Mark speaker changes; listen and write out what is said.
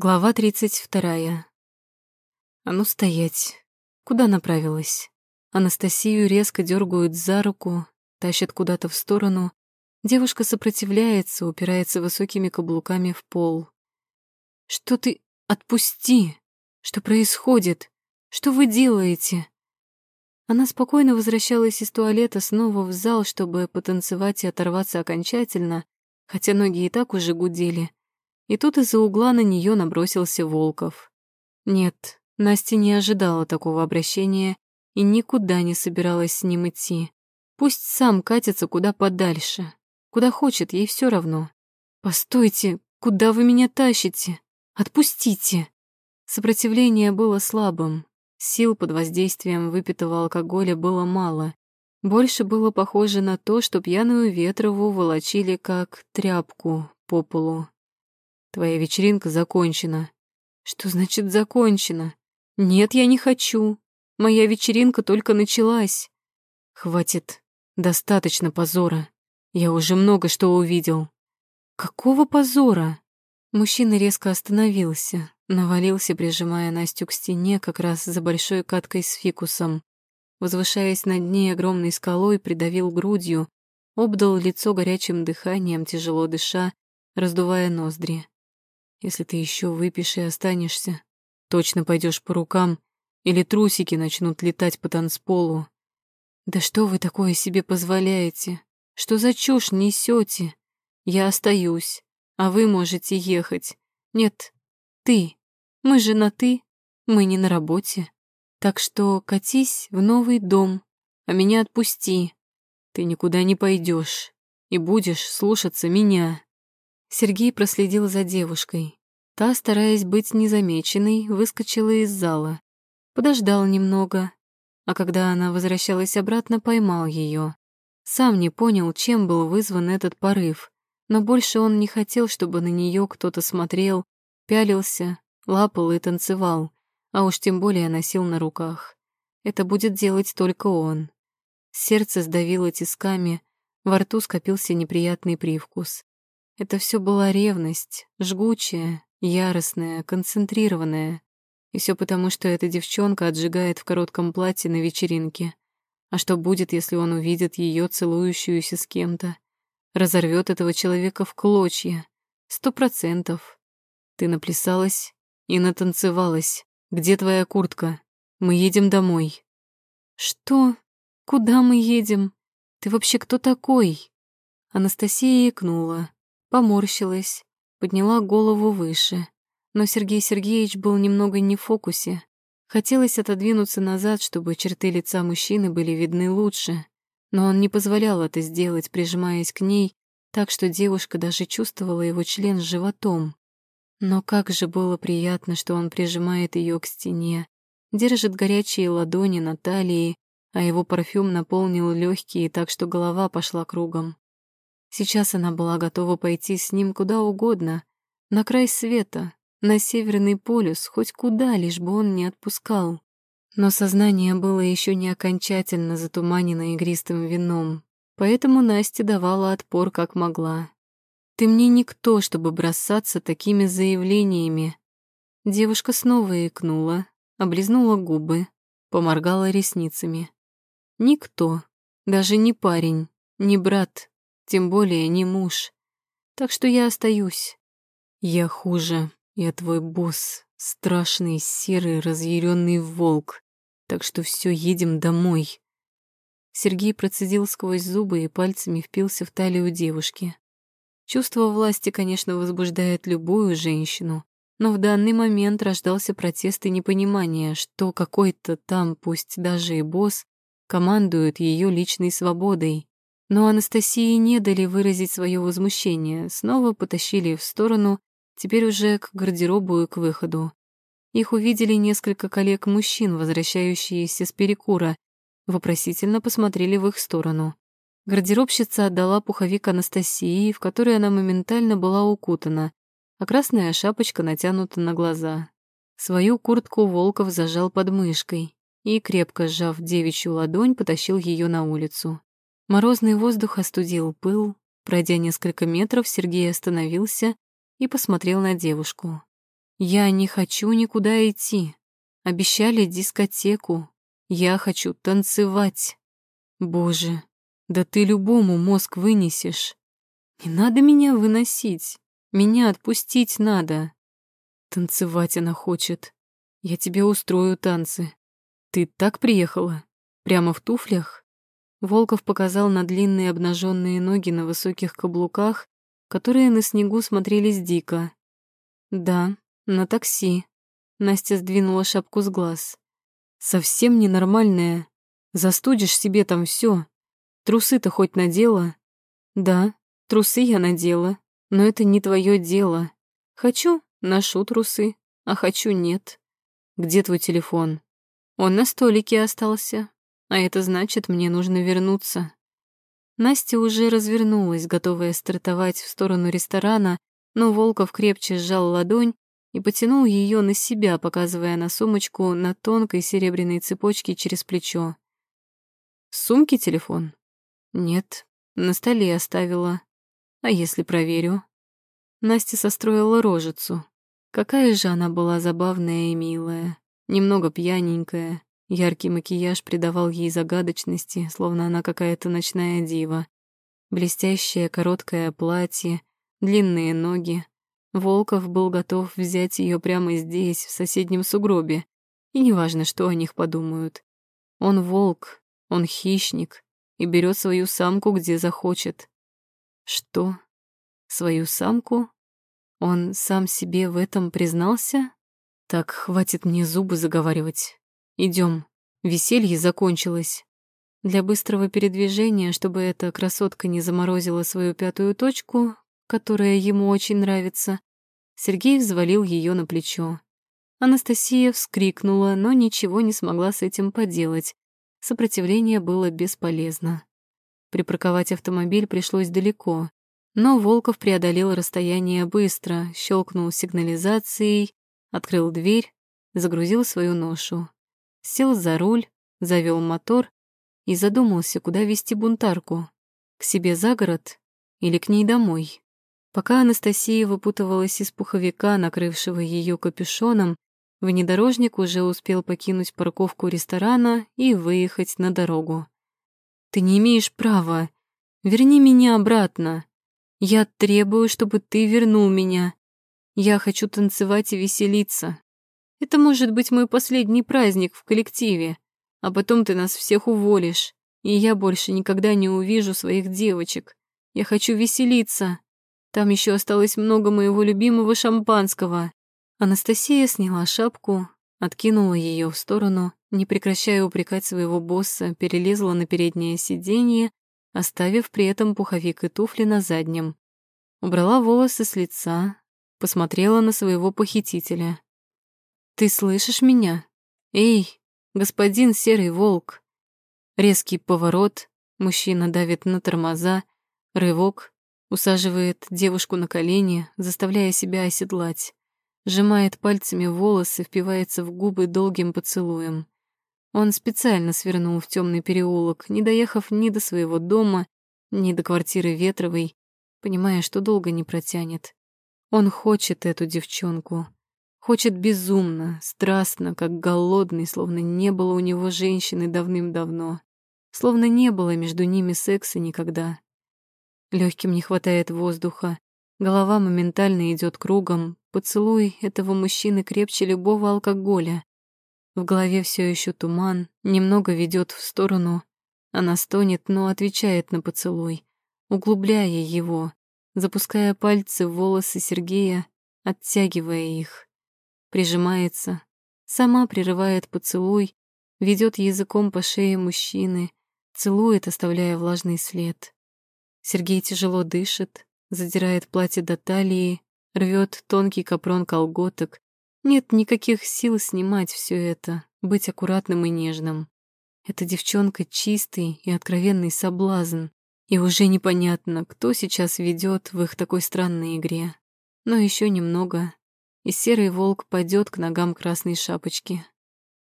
Speaker 1: Глава тридцать вторая. А ну стоять. Куда направилась? Анастасию резко дергают за руку, тащат куда-то в сторону. Девушка сопротивляется, упирается высокими каблуками в пол. Что ты... Отпусти! Что происходит? Что вы делаете? Она спокойно возвращалась из туалета снова в зал, чтобы потанцевать и оторваться окончательно, хотя ноги и так уже гудели. И тут из-за угла на нее набросился Волков. Нет, Настя не ожидала такого обращения и никуда не собиралась с ним идти. Пусть сам катится куда подальше. Куда хочет, ей все равно. «Постойте, куда вы меня тащите? Отпустите!» Сопротивление было слабым. Сил под воздействием выпитого алкоголя было мало. Больше было похоже на то, что пьяную Ветрову волочили как тряпку по полу. Твоя вечеринка закончена. Что значит закончена? Нет, я не хочу. Моя вечеринка только началась. Хватит. Достаточно позора. Я уже много что увидел. Какого позора? Мужчина резко остановился, навалился, прижимая Настю к стене как раз за большой каткой с фикусом. Возвышаясь над ней огромной скалой, придавил грудью, обдал лицо горячим дыханием, тяжело дыша, раздувая ноздри. Если ты еще выпьешь и останешься, точно пойдешь по рукам, или трусики начнут летать по танцполу. Да что вы такое себе позволяете? Что за чушь несете? Я остаюсь, а вы можете ехать. Нет, ты. Мы же на «ты», мы не на работе. Так что катись в новый дом, а меня отпусти. Ты никуда не пойдешь и будешь слушаться меня. Сергей проследил за девушкой. Та, стараясь быть незамеченной, выскочила из зала. Подождал немного, а когда она возвращалась обратно, поймал ее. Сам не понял, чем был вызван этот порыв, но больше он не хотел, чтобы на нее кто-то смотрел, пялился, лапал и танцевал, а уж тем более носил на руках. Это будет делать только он. Сердце сдавило тисками, во рту скопился неприятный привкус. Это все была ревность, жгучая, яростная, концентрированная. И все потому, что эта девчонка отжигает в коротком платье на вечеринке. А что будет, если он увидит ее целующуюся с кем-то? Разорвет этого человека в клочья. Сто процентов. Ты наплясалась и натанцевалась. Где твоя куртка? Мы едем домой. Что? Куда мы едем? Ты вообще кто такой? Анастасия икнула поморщилась, подняла голову выше. Но Сергей Сергеевич был немного не в фокусе. Хотелось отодвинуться назад, чтобы черты лица мужчины были видны лучше, но он не позволял это сделать, прижимаясь к ней, так что девушка даже чувствовала его член с животом. Но как же было приятно, что он прижимает ее к стене, держит горячие ладони на талии, а его парфюм наполнил легкие так, что голова пошла кругом. Сейчас она была готова пойти с ним куда угодно, на край света, на Северный полюс, хоть куда, лишь бы он не отпускал. Но сознание было еще не окончательно затуманено игристым вином, поэтому Настя давала отпор как могла. «Ты мне никто, чтобы бросаться такими заявлениями». Девушка снова икнула, облизнула губы, поморгала ресницами. «Никто, даже не парень, не брат, тем более не муж. Так что я остаюсь. Я хуже, я твой босс, страшный, серый, разъяренный волк. Так что все, едем домой. Сергей процедил сквозь зубы и пальцами впился в талию девушки. Чувство власти, конечно, возбуждает любую женщину, но в данный момент рождался протест и непонимание, что какой-то там, пусть даже и босс, командует ее личной свободой. Но Анастасии не дали выразить свое возмущение, снова потащили в сторону, теперь уже к гардеробу и к выходу. Их увидели несколько коллег-мужчин, возвращающиеся с перекура, вопросительно посмотрели в их сторону. Гардеробщица отдала пуховик Анастасии, в который она моментально была укутана, а красная шапочка натянута на глаза. Свою куртку Волков зажал под мышкой и, крепко сжав девичью ладонь, потащил ее на улицу. Морозный воздух остудил пыл. Пройдя несколько метров, Сергей остановился и посмотрел на девушку. Я не хочу никуда идти. Обещали дискотеку. Я хочу танцевать. Боже, да ты любому мозг вынесешь. Не надо меня выносить. Меня отпустить надо. Танцевать она хочет. Я тебе устрою танцы. Ты так приехала? Прямо в туфлях? Волков показал на длинные обнаженные ноги на высоких каблуках, которые на снегу смотрелись дико. Да, на такси. Настя сдвинула шапку с глаз. Совсем ненормальная. Застудишь себе там все. Трусы-то хоть надела? Да, трусы я надела, но это не твое дело. Хочу — ношу трусы, а хочу — нет. Где твой телефон? Он на столике остался, а это значит, мне нужно вернуться. Настя уже развернулась, готовая стартовать в сторону ресторана, но Волков крепче сжал ладонь и потянул ее на себя, показывая на сумочку на тонкой серебряной цепочке через плечо. «В сумке телефон?» «Нет, на столе оставила. А если проверю?» Настя состроила рожицу. Какая же она была забавная и милая, немного пьяненькая. Яркий макияж придавал ей загадочности, словно она какая-то ночная дива. Блестящее короткое платье, длинные ноги, Волков был готов взять ее прямо здесь, в соседнем сугробе, и неважно, что о них подумают. Он волк, он хищник и берет свою самку, где захочет. Что? Свою самку? Он сам себе в этом признался? Так, хватит мне зубы заговаривать. Идем. Веселье закончилось. Для быстрого передвижения, чтобы эта красотка не заморозила свою пятую точку, которая ему очень нравится, Сергей взвалил ее на плечо. Анастасия вскрикнула, но ничего не смогла с этим поделать. Сопротивление было бесполезно. Припарковать автомобиль пришлось далеко, но Волков преодолел расстояние быстро, щелкнул сигнализацией, открыл дверь, загрузил свою ношу. Сел за руль, завел мотор и задумался, куда вести бунтарку. К себе за город или к ней домой? Пока Анастасия выпутывалась из пуховика, накрывшего ее капюшоном, внедорожник уже успел покинуть парковку ресторана и выехать на дорогу. «Ты не имеешь права. Верни меня обратно. Я требую, чтобы ты вернул меня. Я хочу танцевать и веселиться. Это может быть мой последний праздник в коллективе, а потом ты нас всех уволишь, и я больше никогда не увижу своих девочек. Я хочу веселиться». Там еще осталось много моего любимого шампанского. Анастасия сняла шапку, откинула ее в сторону, не прекращая упрекать своего босса, перелезла на переднее сиденье, оставив при этом пуховик и туфли на заднем. Убрала волосы с лица, посмотрела на своего похитителя. «Ты слышишь меня? Эй, господин Серый Волк!» Резкий поворот, мужчина давит на тормоза, рывок, Усаживает девушку на колени, заставляя себя оседлать. Сжимает пальцами волосы, впивается в губы долгим поцелуем. Он специально свернул в темный переулок, не доехав ни до своего дома, ни до квартиры Ветровой, понимая, что долго не протянет. Он хочет эту девчонку. Хочет безумно, страстно, как голодный, словно не было у него женщины давным-давно. Словно не было между ними секса никогда. Легким не хватает воздуха. Голова моментально идет кругом. Поцелуй этого мужчины крепче любого алкоголя. В голове все еще туман, немного ведет в сторону. Она стонет, но отвечает на поцелуй, углубляя его, запуская пальцы в волосы Сергея, оттягивая их. Прижимается, сама прерывает поцелуй, ведет языком по шее мужчины, целует, оставляя влажный след. Сергей тяжело дышит, задирает платье до талии, рвет тонкий капрон колготок. Нет никаких сил снимать все это, быть аккуратным и нежным. Эта девчонка чистый и откровенный соблазн, и уже непонятно, кто сейчас ведет в их такой странной игре. Но еще немного, и серый волк пойдет к ногам красной шапочки.